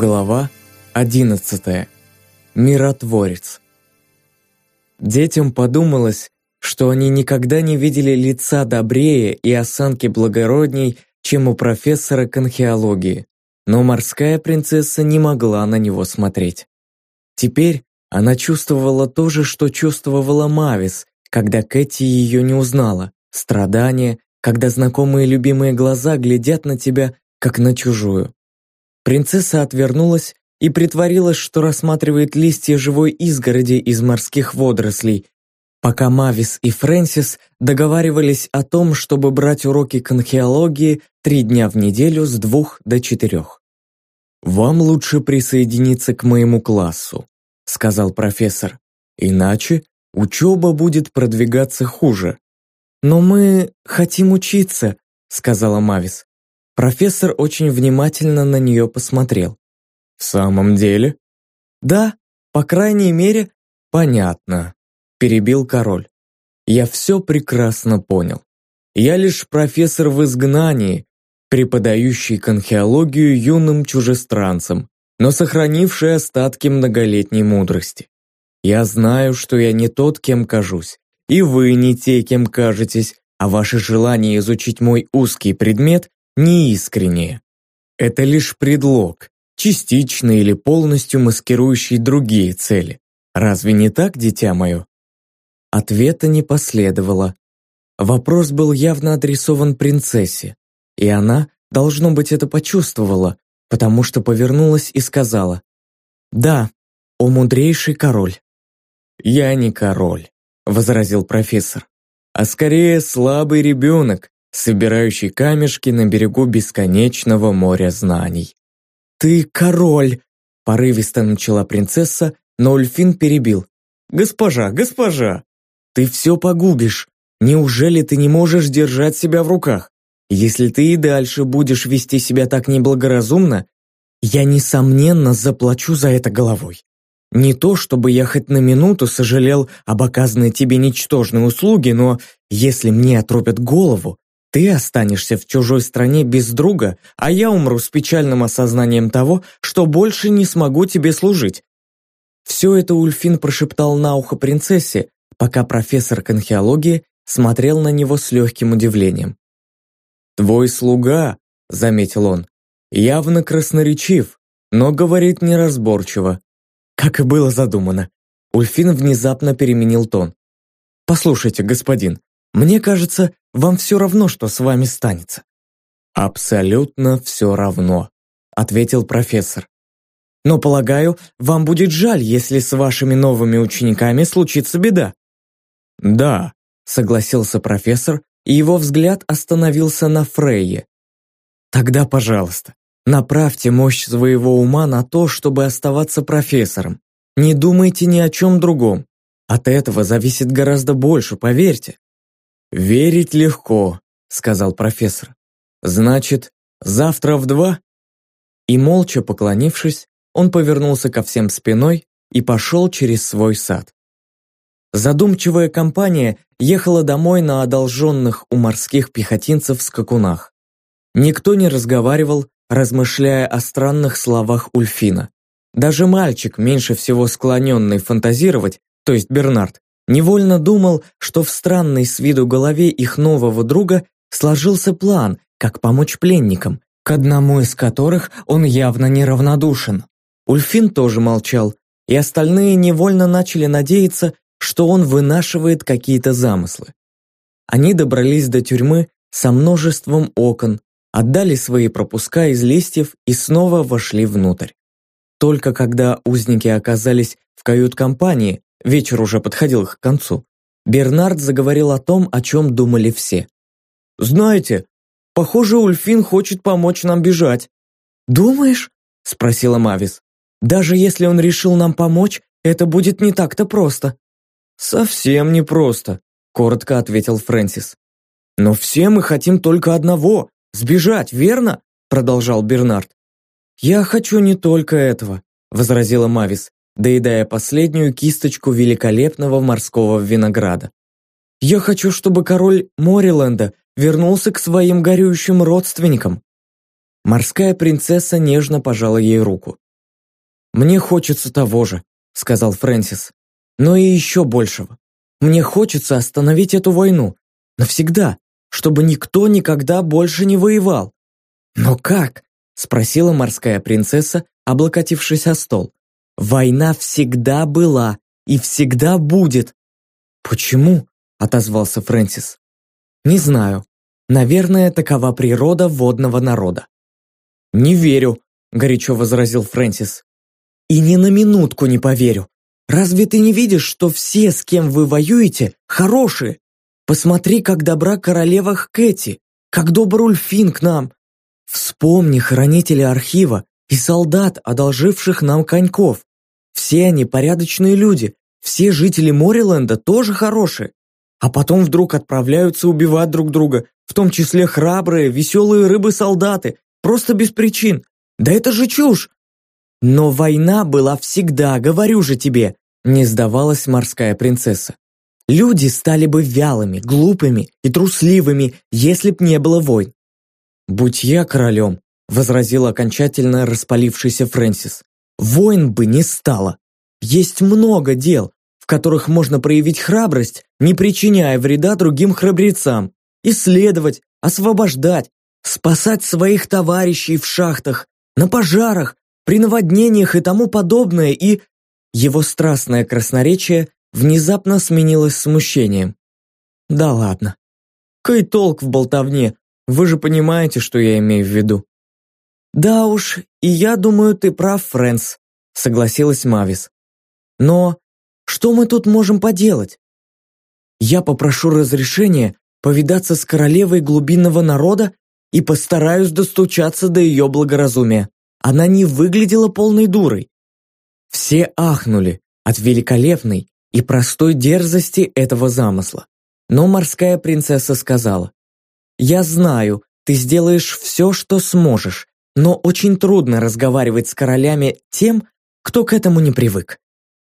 Глава 11. Миротворец. Детям подумалось, что они никогда не видели лица добрее и осанки благородней, чем у профессора конхеологии, но морская принцесса не могла на него смотреть. Теперь она чувствовала то же, что чувствовала Мавис, когда Кэти ее не узнала, страдания, когда знакомые любимые глаза глядят на тебя, как на чужую. Принцесса отвернулась и притворилась, что рассматривает листья живой изгороди из морских водорослей, пока Мавис и Фрэнсис договаривались о том, чтобы брать уроки конхеологии три дня в неделю с двух до четырех. «Вам лучше присоединиться к моему классу», — сказал профессор, «иначе учеба будет продвигаться хуже». «Но мы хотим учиться», — сказала Мавис. Профессор очень внимательно на нее посмотрел. «В самом деле?» «Да, по крайней мере, понятно», – перебил король. «Я все прекрасно понял. Я лишь профессор в изгнании, преподающий конхеологию юным чужестранцам, но сохранивший остатки многолетней мудрости. Я знаю, что я не тот, кем кажусь, и вы не те, кем кажетесь, а ваше желание изучить мой узкий предмет неискреннее. Это лишь предлог, частично или полностью маскирующий другие цели. Разве не так, дитя мое? Ответа не последовало. Вопрос был явно адресован принцессе, и она, должно быть, это почувствовала, потому что повернулась и сказала «Да, о мудрейший король». «Я не король», — возразил профессор, «а скорее слабый ребенок, собирающий камешки на берегу бесконечного моря знаний. «Ты король!» – порывисто начала принцесса, но Ульфин перебил. «Госпожа, госпожа! Ты все погубишь! Неужели ты не можешь держать себя в руках? Если ты и дальше будешь вести себя так неблагоразумно, я, несомненно, заплачу за это головой. Не то, чтобы я хоть на минуту сожалел об оказанной тебе ничтожной услуге, но если мне отрубят голову, ты останешься в чужой стране без друга, а я умру с печальным осознанием того, что больше не смогу тебе служить. Все это Ульфин прошептал на ухо принцессе, пока профессор конхеологии смотрел на него с легким удивлением. «Твой слуга», — заметил он, — «явно красноречив, но говорит неразборчиво». Как и было задумано. Ульфин внезапно переменил тон. «Послушайте, господин, мне кажется, вам все равно, что с вами станется». «Абсолютно все равно», — ответил профессор. «Но, полагаю, вам будет жаль, если с вашими новыми учениками случится беда». «Да», — согласился профессор, и его взгляд остановился на Фрейе. «Тогда, пожалуйста, направьте мощь своего ума на то, чтобы оставаться профессором. Не думайте ни о чем другом. От этого зависит гораздо больше, поверьте. «Верить легко», — сказал профессор. «Значит, завтра в два?» И молча поклонившись, он повернулся ко всем спиной и пошел через свой сад. Задумчивая компания ехала домой на одолженных у морских пехотинцев скакунах. Никто не разговаривал, размышляя о странных словах Ульфина. Даже мальчик, меньше всего склоненный фантазировать, то есть Бернард, невольно думал, что в странной с виду голове их нового друга сложился план, как помочь пленникам, к одному из которых он явно неравнодушен. Ульфин тоже молчал, и остальные невольно начали надеяться, что он вынашивает какие-то замыслы. Они добрались до тюрьмы со множеством окон, отдали свои пропуска из листьев и снова вошли внутрь. Только когда узники оказались в кают-компании, вечер уже подходил к концу, Бернард заговорил о том, о чем думали все. «Знаете, похоже, Ульфин хочет помочь нам бежать». «Думаешь?» – спросила Мавис. «Даже если он решил нам помочь, это будет не так-то просто». «Совсем не просто», – коротко ответил Фрэнсис. «Но все мы хотим только одного – сбежать, верно?» – продолжал Бернард. «Я хочу не только этого», – возразила Мавис доедая последнюю кисточку великолепного морского винограда. «Я хочу, чтобы король Мориленда вернулся к своим горюющим родственникам». Морская принцесса нежно пожала ей руку. «Мне хочется того же», — сказал Фрэнсис. «Но и еще большего. Мне хочется остановить эту войну. Навсегда, чтобы никто никогда больше не воевал». «Но как?» — спросила морская принцесса, облокотившись о стол. «Война всегда была и всегда будет». «Почему?» — отозвался Фрэнсис. «Не знаю. Наверное, такова природа водного народа». «Не верю», — горячо возразил Фрэнсис. «И ни на минутку не поверю. Разве ты не видишь, что все, с кем вы воюете, хорошие? Посмотри, как добра королева Кэти, как добр Ульфин к нам. Вспомни хранителя архива и солдат, одолживших нам коньков. Все они порядочные люди, все жители Мориленда тоже хорошие. А потом вдруг отправляются убивать друг друга, в том числе храбрые, веселые рыбы-солдаты, просто без причин. Да это же чушь! Но война была всегда, говорю же тебе, не сдавалась морская принцесса. Люди стали бы вялыми, глупыми и трусливыми, если б не было войн. «Будь я королем», — возразил окончательно распалившийся Фрэнсис, «войн бы не стало. Есть много дел, в которых можно проявить храбрость, не причиняя вреда другим храбрецам, исследовать, освобождать, спасать своих товарищей в шахтах, на пожарах, при наводнениях и тому подобное, и... Его страстное красноречие внезапно сменилось смущением. Да ладно. Кой толк в болтовне, вы же понимаете, что я имею в виду. Да уж, и я думаю, ты прав, Фрэнс, согласилась Мавис. Но что мы тут можем поделать? Я попрошу разрешения повидаться с королевой глубинного народа и постараюсь достучаться до ее благоразумия. Она не выглядела полной дурой. Все ахнули от великолепной и простой дерзости этого замысла. Но морская принцесса сказала, «Я знаю, ты сделаешь все, что сможешь, но очень трудно разговаривать с королями тем, кто к этому не привык.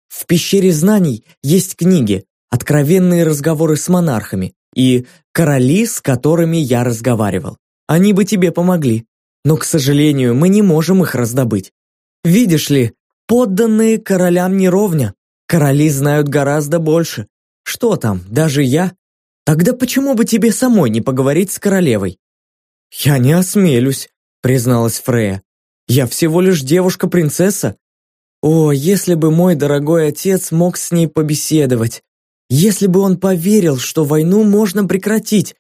В пещере знаний есть книги, откровенные разговоры с монархами и короли, с которыми я разговаривал. Они бы тебе помогли, но, к сожалению, мы не можем их раздобыть. Видишь ли, подданные королям не ровня. Короли знают гораздо больше. Что там, даже я? Тогда почему бы тебе самой не поговорить с королевой? Я не осмелюсь, призналась Фрея. Я всего лишь девушка-принцесса. О, если бы мой дорогой отец мог с ней побеседовать. Если бы он поверил, что войну можно прекратить,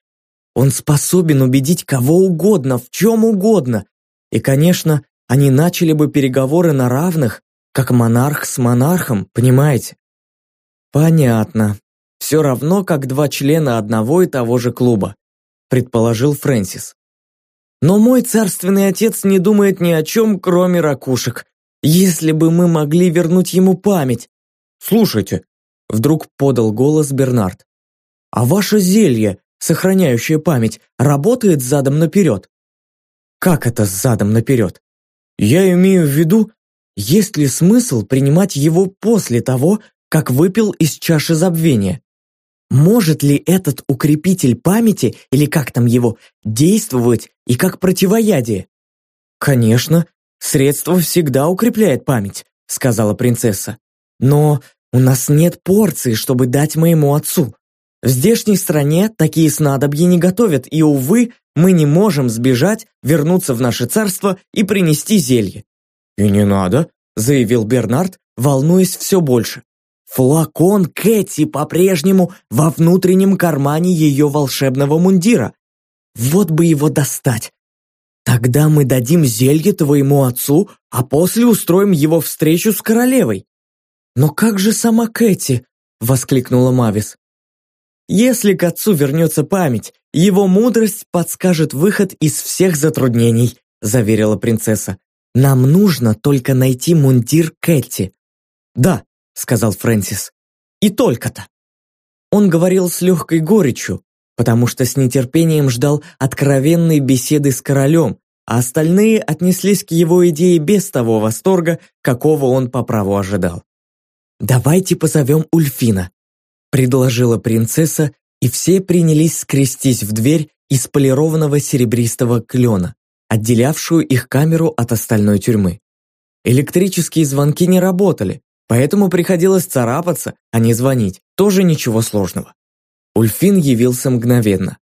он способен убедить кого угодно, в чем угодно. И, конечно, они начали бы переговоры на равных, как монарх с монархом, понимаете? Понятно. Все равно, как два члена одного и того же клуба, предположил Фрэнсис. Но мой царственный отец не думает ни о чем, кроме ракушек. Если бы мы могли вернуть ему память. Слушайте, вдруг подал голос Бернард. А ваше зелье, сохраняющая память, работает задом наперед. Как это задом наперед? Я имею в виду, есть ли смысл принимать его после того, как выпил из чаши забвения? Может ли этот укрепитель памяти, или как там его, действовать и как противоядие? Конечно, средство всегда укрепляет память, сказала принцесса. Но у нас нет порции, чтобы дать моему отцу. В здешней стране такие снадобья не готовят, и, увы, мы не можем сбежать, вернуться в наше царство и принести зелье». «И не надо», — заявил Бернард, волнуясь все больше. «Флакон Кэти по-прежнему во внутреннем кармане ее волшебного мундира. Вот бы его достать. Тогда мы дадим зелье твоему отцу, а после устроим его встречу с королевой». «Но как же сама Кэти?» — воскликнула Мавис. Если к отцу вернется память, его мудрость подскажет выход из всех затруднений», заверила принцесса. «Нам нужно только найти мундир Кэти». «Да», сказал Фрэнсис. «И только-то». Он говорил с легкой горечью, потому что с нетерпением ждал откровенной беседы с королем, а остальные отнеслись к его идее без того восторга, какого он по праву ожидал. «Давайте позовем Ульфина», предложила принцесса, и все принялись скрестись в дверь из полированного серебристого клена, отделявшую их камеру от остальной тюрьмы. Электрические звонки не работали, поэтому приходилось царапаться, а не звонить. Тоже ничего сложного. Ульфин явился мгновенно.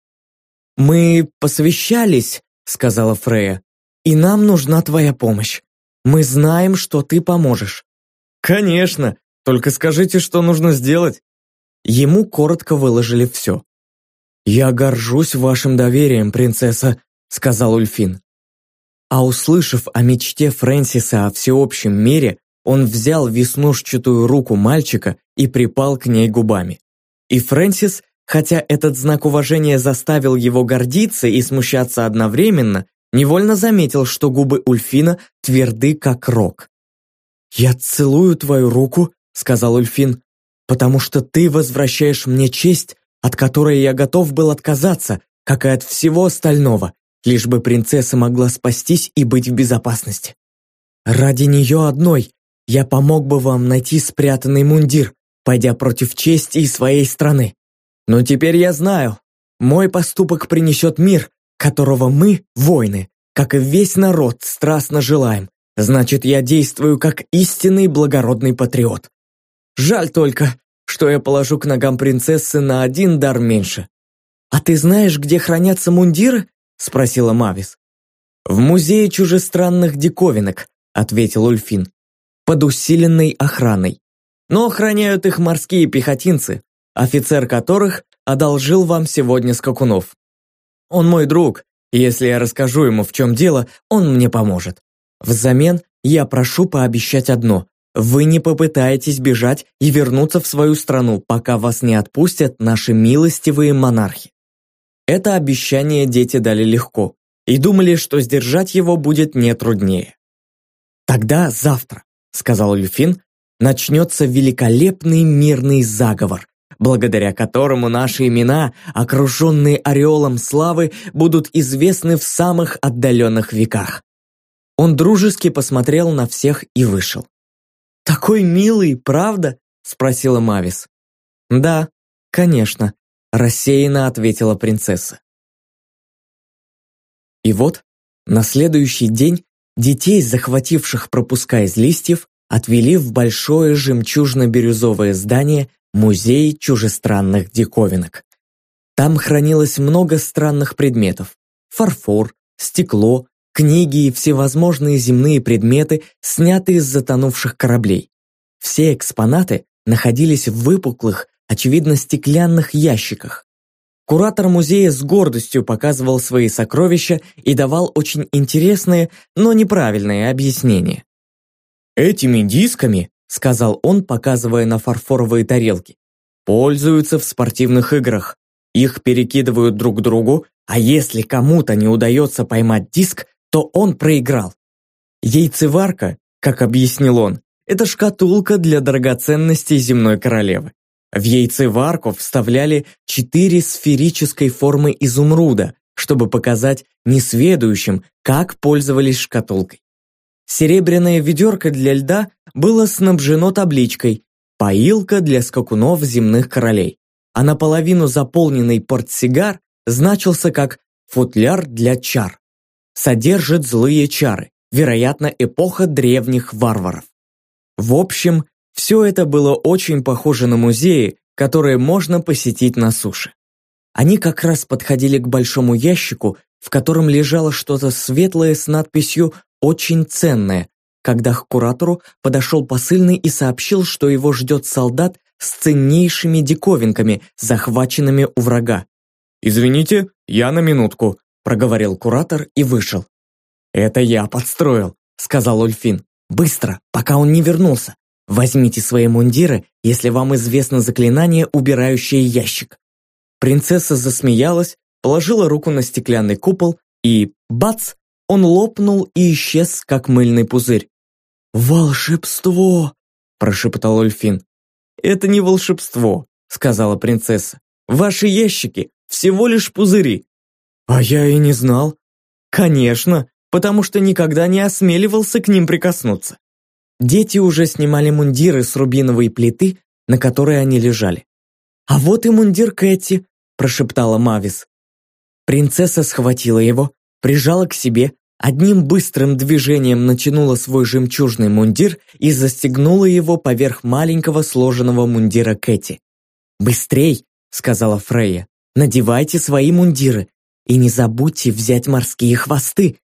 «Мы посвящались», — сказала Фрея, «и нам нужна твоя помощь. Мы знаем, что ты поможешь». «Конечно, только скажите, что нужно сделать». Ему коротко выложили все. «Я горжусь вашим доверием, принцесса», — сказал Ульфин. А услышав о мечте Фрэнсиса о всеобщем мире, он взял веснушчатую руку мальчика и припал к ней губами. И Фрэнсис, хотя этот знак уважения заставил его гордиться и смущаться одновременно, невольно заметил, что губы Ульфина тверды, как рог. «Я целую твою руку», — сказал Ульфин, «потому что ты возвращаешь мне честь, от которой я готов был отказаться, как и от всего остального, лишь бы принцесса могла спастись и быть в безопасности. Ради нее одной я помог бы вам найти спрятанный мундир, пойдя против чести и своей страны. Но теперь я знаю, мой поступок принесет мир, которого мы, воины, как и весь народ, страстно желаем. Значит, я действую как истинный благородный патриот. Жаль только, что я положу к ногам принцессы на один дар меньше. А ты знаешь, где хранятся мундиры? спросила Мавис. «В музее чужестранных диковинок», ответил Ульфин, «под усиленной охраной. Но охраняют их морские пехотинцы, офицер которых одолжил вам сегодня скакунов. Он мой друг, и если я расскажу ему, в чем дело, он мне поможет. Взамен я прошу пообещать одно. Вы не попытаетесь бежать и вернуться в свою страну, пока вас не отпустят наши милостивые монархи. Это обещание дети дали легко и думали, что сдержать его будет не труднее. «Тогда завтра», — сказал Люфин, «начнется великолепный мирный заговор, благодаря которому наши имена, окруженные ореолом славы, будут известны в самых отдаленных веках». Он дружески посмотрел на всех и вышел. «Такой милый, правда?» — спросила Мавис. «Да, конечно», рассеянно ответила принцесса. И вот, на следующий день детей, захвативших пропуска из листьев, отвели в большое жемчужно-бирюзовое здание Музей чужестранных диковинок. Там хранилось много странных предметов. Фарфор, стекло, книги и всевозможные земные предметы, снятые из затонувших кораблей. Все экспонаты находились в выпуклых, очевидно, стеклянных ящиках. Куратор музея с гордостью показывал свои сокровища и давал очень интересные, но неправильные объяснения. «Этими дисками, — сказал он, показывая на фарфоровые тарелки, — пользуются в спортивных играх. Их перекидывают друг к другу, а если кому-то не удается поймать диск, то он проиграл. Яйцеварка, как объяснил он, это шкатулка для драгоценностей земной королевы. В яйцеварку вставляли четыре сферической формы изумруда, чтобы показать несведущим, как пользовались шкатулкой. Серебряное ведерко для льда было снабжено табличкой «Поилка для скакунов земных королей», а наполовину заполненный портсигар значился как «футляр для чар». Содержит злые чары, вероятно, эпоха древних варваров. В общем, все это было очень похоже на музеи, которые можно посетить на суше. Они как раз подходили к большому ящику, в котором лежало что-то светлое с надписью «Очень ценное», когда к куратору подошел посыльный и сообщил, что его ждет солдат с ценнейшими диковинками, захваченными у врага. «Извините, я на минутку», – проговорил куратор и вышел. «Это я подстроил», – сказал Ульфин. «Быстро, пока он не вернулся. Возьмите свои мундиры, если вам известно заклинание, убирающее ящик». Принцесса засмеялась, положила руку на стеклянный купол и, бац, он лопнул и исчез, как мыльный пузырь. «Волшебство!» – прошептал Ульфин. «Это не волшебство», – сказала принцесса. «Ваши ящики всего лишь пузыри». «А я и не знал». «Конечно, потому что никогда не осмеливался к ним прикоснуться. Дети уже снимали мундиры с рубиновой плиты, на которой они лежали. «А вот и мундир Кэти», – прошептала Мавис. Принцесса схватила его, прижала к себе, одним быстрым движением натянула свой жемчужный мундир и застегнула его поверх маленького сложенного мундира Кэти. «Быстрей!» — сказала Фрейя. «Надевайте свои мундиры и не забудьте взять морские хвосты».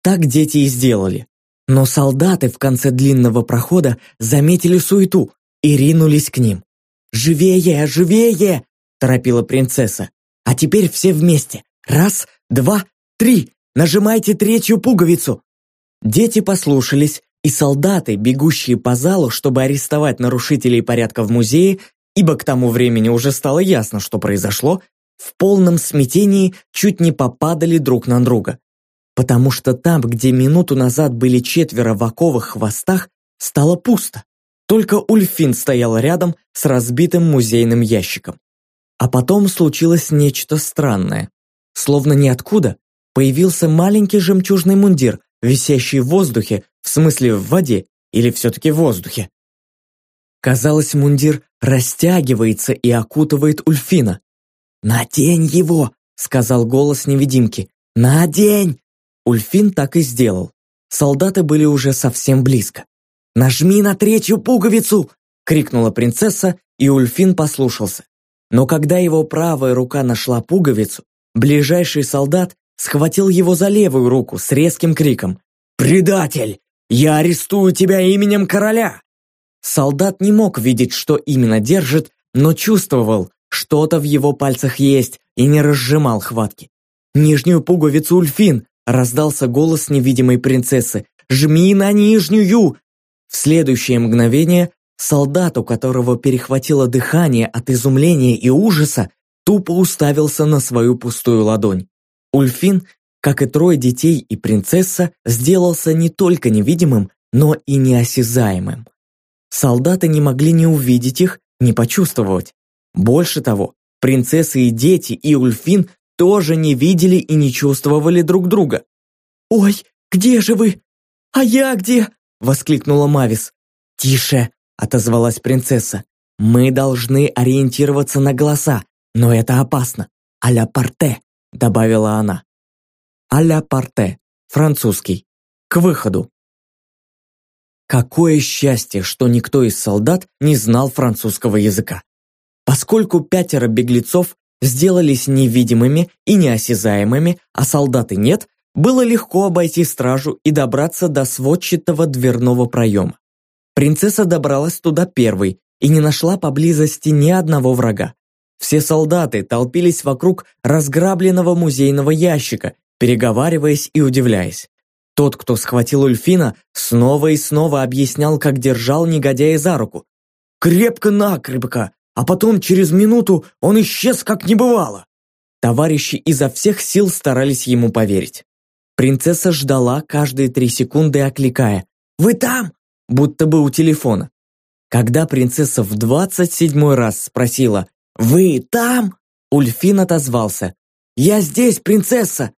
Так дети и сделали. Но солдаты в конце длинного прохода заметили суету и ринулись к ним. «Живее, живее!» – торопила принцесса. «А теперь все вместе. Раз, два, три! Нажимайте третью пуговицу!» Дети послушались, и солдаты, бегущие по залу, чтобы арестовать нарушителей порядка в музее, ибо к тому времени уже стало ясно, что произошло, в полном смятении чуть не попадали друг на друга. Потому что там, где минуту назад были четверо в оковых хвостах, стало пусто. Только Ульфин стоял рядом с разбитым музейным ящиком. А потом случилось нечто странное. Словно ниоткуда появился маленький жемчужный мундир, висящий в воздухе, в смысле в воде или все-таки в воздухе. Казалось, мундир растягивается и окутывает Ульфина. «Надень его!» — сказал голос невидимки. «Надень!» Ульфин так и сделал. Солдаты были уже совсем близко. «Нажми на третью пуговицу!» — крикнула принцесса, и Ульфин послушался. Но когда его правая рука нашла пуговицу, ближайший солдат схватил его за левую руку с резким криком «Предатель! Я арестую тебя именем короля!» Солдат не мог видеть, что именно держит, но чувствовал, что-то в его пальцах есть, и не разжимал хватки. «Нижнюю пуговицу, Ульфин!» – раздался голос невидимой принцессы. «Жми на нижнюю!» В следующее мгновение солдат, у которого перехватило дыхание от изумления и ужаса, тупо уставился на свою пустую ладонь. Ульфин, как и трое детей и принцесса, сделался не только невидимым, но и неосязаемым. Солдаты не могли ни увидеть их, ни почувствовать. Больше того, принцессы и дети и Ульфин тоже не видели и не чувствовали друг друга. «Ой, где же вы? А я где?» – воскликнула Мавис. «Тише!» – отозвалась принцесса. «Мы должны ориентироваться на голоса, но это опасно. А-ля парте!» – добавила она. «А-ля парте» – французский. К выходу. Какое счастье, что никто из солдат не знал французского языка. Поскольку пятеро беглецов сделались невидимыми и неосязаемыми, а солдаты нет, было легко обойти стражу и добраться до сводчатого дверного проема. Принцесса добралась туда первой и не нашла поблизости ни одного врага. Все солдаты толпились вокруг разграбленного музейного ящика, переговариваясь и удивляясь. Тот, кто схватил Ульфина, снова и снова объяснял, как держал негодяя за руку. «Крепко-накрепко! А потом через минуту он исчез как не бывало. Товарищи изо всех сил старались ему поверить. Принцесса ждала каждые три секунды, окликая «Вы там?» будто бы у телефона. Когда принцесса в двадцать седьмой раз спросила «Вы там?» Ульфин отозвался «Я здесь, принцесса!»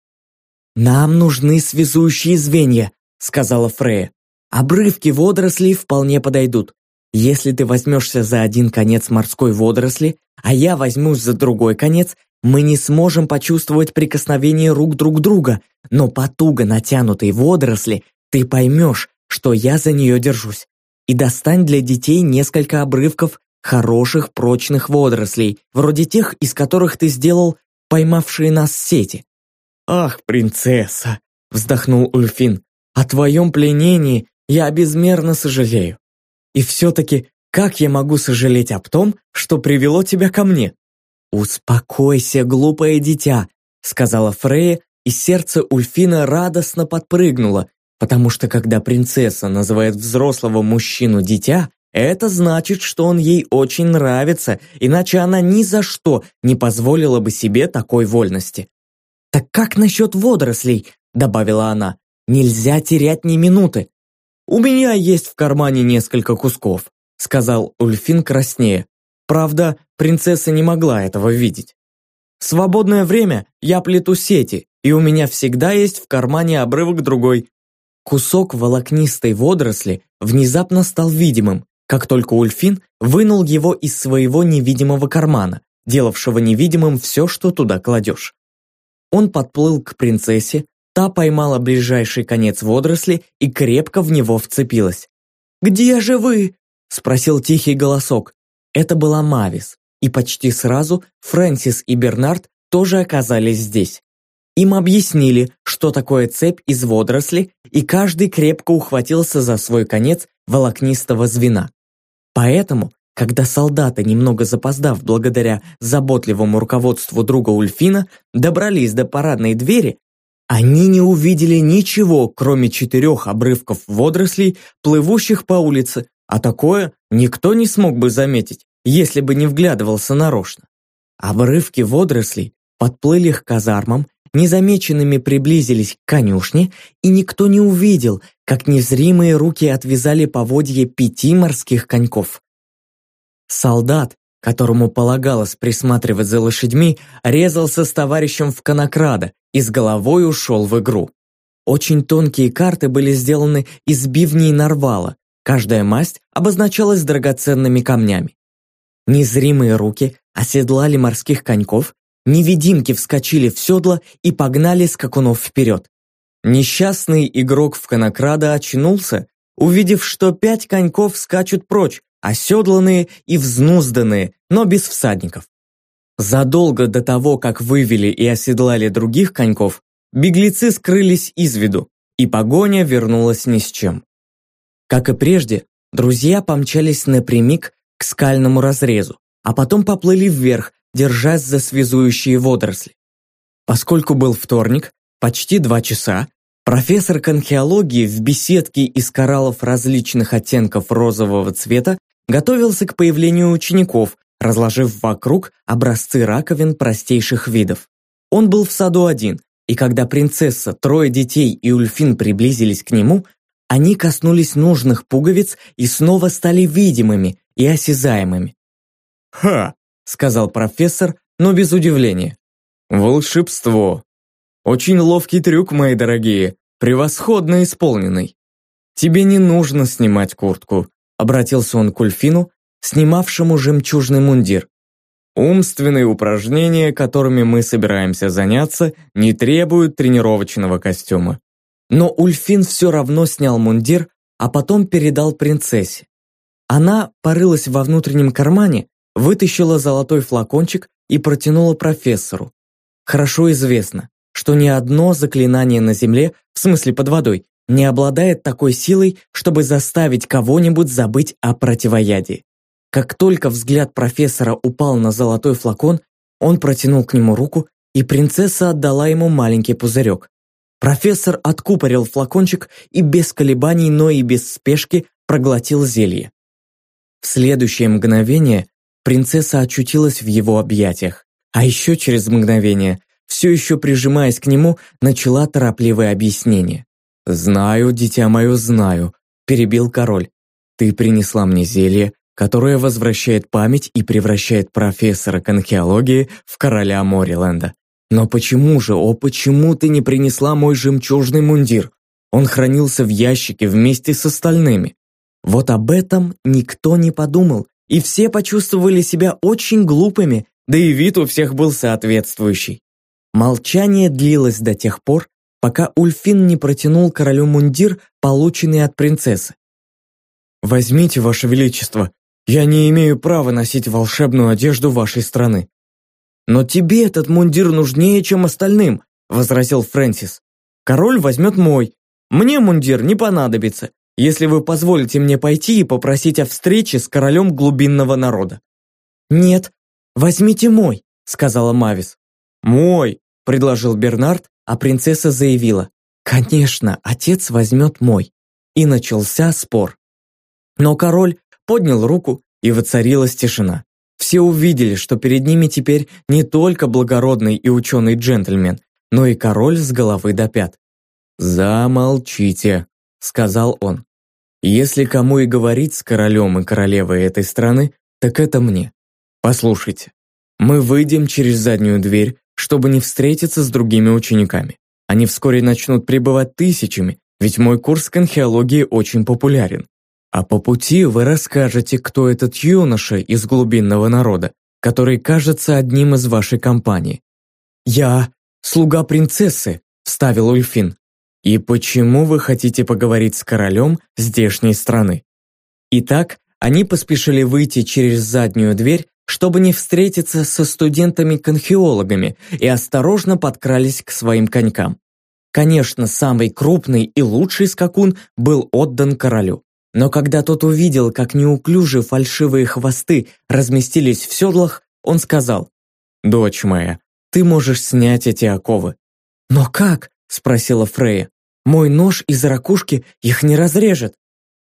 «Нам нужны связующие звенья», — сказала Фрея. «Обрывки водорослей вполне подойдут. Если ты возьмешься за один конец морской водоросли, а я возьмусь за другой конец, мы не сможем почувствовать прикосновение рук друг друга, но по туго натянутой водоросли ты поймешь, что я за нее держусь. И достань для детей несколько обрывков хороших прочных водорослей, вроде тех, из которых ты сделал поймавшие нас сети. «Ах, принцесса!» – вздохнул Ульфин. «О твоем пленении я безмерно сожалею. И все-таки, как я могу сожалеть об том, что привело тебя ко мне?» «Успокойся, глупое дитя», — сказала Фрея, и сердце Ульфина радостно подпрыгнуло, потому что когда принцесса называет взрослого мужчину дитя, это значит, что он ей очень нравится, иначе она ни за что не позволила бы себе такой вольности. «Так как насчет водорослей?» – добавила она. «Нельзя терять ни минуты. «У меня есть в кармане несколько кусков», сказал Ульфин краснее. Правда, принцесса не могла этого видеть. В свободное время я плету сети, и у меня всегда есть в кармане обрывок другой. Кусок волокнистой водоросли внезапно стал видимым, как только Ульфин вынул его из своего невидимого кармана, делавшего невидимым все, что туда кладешь. Он подплыл к принцессе, Та поймала ближайший конец водоросли и крепко в него вцепилась. «Где же вы?» – спросил тихий голосок. Это была Мавис, и почти сразу Фрэнсис и Бернард тоже оказались здесь. Им объяснили, что такое цепь из водоросли, и каждый крепко ухватился за свой конец волокнистого звена. Поэтому, когда солдаты, немного запоздав благодаря заботливому руководству друга Ульфина, добрались до парадной двери, они не увидели ничего, кроме четырех обрывков водорослей, плывущих по улице, а такое никто не смог бы заметить, если бы не вглядывался нарочно. Обрывки водорослей подплыли к казармам, незамеченными приблизились к конюшне, и никто не увидел, как незримые руки отвязали поводье пяти морских коньков. Солдат, которому полагалось присматривать за лошадьми, резался с товарищем в конокрада и с головой ушел в игру. Очень тонкие карты были сделаны из бивней нарвала, каждая масть обозначалась драгоценными камнями. Незримые руки оседлали морских коньков, невидимки вскочили в седло и погнали скакунов вперед. Несчастный игрок в конокрада очнулся, увидев, что пять коньков скачут прочь, оседланные и взнузданные, но без всадников. Задолго до того, как вывели и оседлали других коньков, беглецы скрылись из виду, и погоня вернулась ни с чем. Как и прежде, друзья помчались напрямик к скальному разрезу, а потом поплыли вверх, держась за связующие водоросли. Поскольку был вторник, почти два часа, профессор конхеологии в беседке из кораллов различных оттенков розового цвета готовился к появлению учеников, разложив вокруг образцы раковин простейших видов. Он был в саду один, и когда принцесса, трое детей и Ульфин приблизились к нему, они коснулись нужных пуговиц и снова стали видимыми и осязаемыми. «Ха!» — сказал профессор, но без удивления. «Волшебство! Очень ловкий трюк, мои дорогие, превосходно исполненный. Тебе не нужно снимать куртку», — обратился он к Ульфину, снимавшему жемчужный мундир. Умственные упражнения, которыми мы собираемся заняться, не требуют тренировочного костюма. Но Ульфин все равно снял мундир, а потом передал принцессе. Она порылась во внутреннем кармане, вытащила золотой флакончик и протянула профессору. Хорошо известно, что ни одно заклинание на земле, в смысле под водой, не обладает такой силой, чтобы заставить кого-нибудь забыть о противоядии. Как только взгляд профессора упал на золотой флакон, он протянул к нему руку, и принцесса отдала ему маленький пузырек. Профессор откупорил флакончик и без колебаний, но и без спешки проглотил зелье. В следующее мгновение принцесса очутилась в его объятиях, а еще через мгновение, все еще прижимаясь к нему, начала торопливое объяснение. «Знаю, дитя мое, знаю», – перебил король. «Ты принесла мне зелье, которое возвращает память и превращает профессора конхеологии в короля Мориленда. Но почему же, о, почему ты не принесла мой жемчужный мундир? Он хранился в ящике вместе с остальными. Вот об этом никто не подумал, и все почувствовали себя очень глупыми, да и вид у всех был соответствующий. Молчание длилось до тех пор, пока Ульфин не протянул королю мундир, полученный от принцессы. «Возьмите, ваше величество, я не имею права носить волшебную одежду вашей страны». «Но тебе этот мундир нужнее, чем остальным», – возразил Фрэнсис. «Король возьмет мой. Мне мундир не понадобится, если вы позволите мне пойти и попросить о встрече с королем глубинного народа». «Нет, возьмите мой», – сказала Мавис. «Мой», – предложил Бернард, а принцесса заявила. «Конечно, отец возьмет мой». И начался спор. Но король поднял руку, и воцарилась тишина. Все увидели, что перед ними теперь не только благородный и ученый джентльмен, но и король с головы до пят. «Замолчите», — сказал он. «Если кому и говорить с королем и королевой этой страны, так это мне. Послушайте, мы выйдем через заднюю дверь, чтобы не встретиться с другими учениками. Они вскоре начнут прибывать тысячами, ведь мой курс конхеологии очень популярен. А по пути вы расскажете, кто этот юноша из глубинного народа, который кажется одним из вашей компании. Я слуга принцессы, вставил Ульфин. «И почему вы хотите поговорить с королем здешней страны?» Итак, они поспешили выйти через заднюю дверь, чтобы не встретиться со студентами-конхиологами, и осторожно подкрались к своим конькам. Конечно, самый крупный и лучший скакун был отдан королю. Но когда тот увидел, как неуклюже фальшивые хвосты разместились в седлах, он сказал, «Дочь моя, ты можешь снять эти оковы». «Но как?» – спросила Фрея. «Мой нож из ракушки их не разрежет».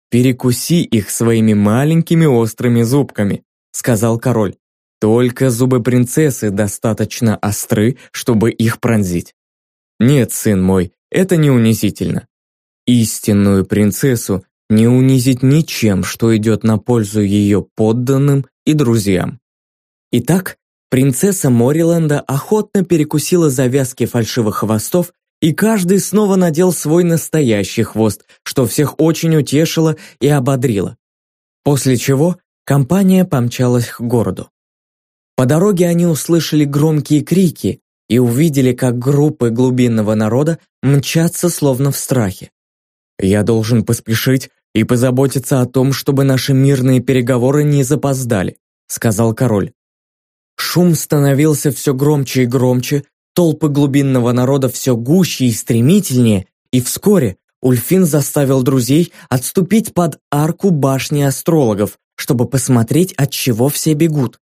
«Перекуси их своими маленькими острыми зубками», – сказал король. «Только зубы принцессы достаточно остры, чтобы их пронзить». «Нет, сын мой, это не унизительно. Истинную принцессу не унизить ничем, что идет на пользу ее подданным и друзьям. Итак, принцесса Мориленда охотно перекусила завязки фальшивых хвостов, и каждый снова надел свой настоящий хвост, что всех очень утешило и ободрило. После чего компания помчалась к городу. По дороге они услышали громкие крики и увидели, как группы глубинного народа мчатся словно в страхе. «Я должен поспешить и позаботиться о том, чтобы наши мирные переговоры не запоздали», сказал король. Шум становился все громче и громче, толпы глубинного народа все гуще и стремительнее, и вскоре Ульфин заставил друзей отступить под арку башни астрологов, чтобы посмотреть, от чего все бегут.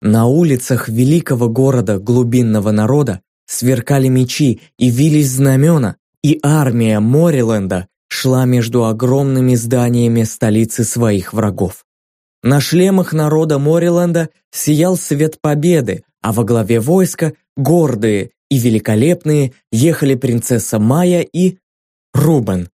На улицах великого города глубинного народа сверкали мечи и вились знамена, и армия Мориленда шла между огромными зданиями столицы своих врагов. На шлемах народа Мориленда сиял свет победы, а во главе войска, гордые и великолепные, ехали принцесса Майя и Рубен.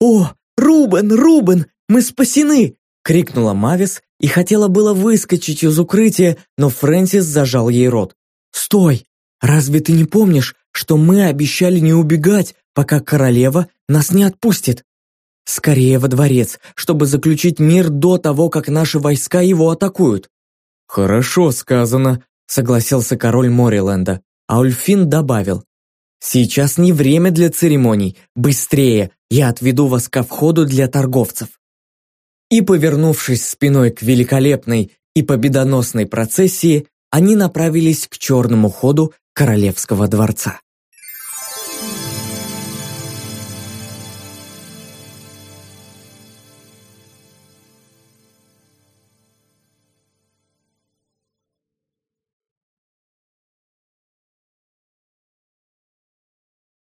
«О, Рубен, Рубен, мы спасены!» — крикнула Мавис и хотела было выскочить из укрытия, но Фрэнсис зажал ей рот. «Стой! Разве ты не помнишь, что мы обещали не убегать, пока королева нас не отпустит. Скорее во дворец, чтобы заключить мир до того, как наши войска его атакуют. Хорошо сказано, согласился король Мориленда, а Ульфин добавил. Сейчас не время для церемоний. Быстрее, я отведу вас ко входу для торговцев. И, повернувшись спиной к великолепной и победоносной процессии, они направились к черному ходу королевского дворца.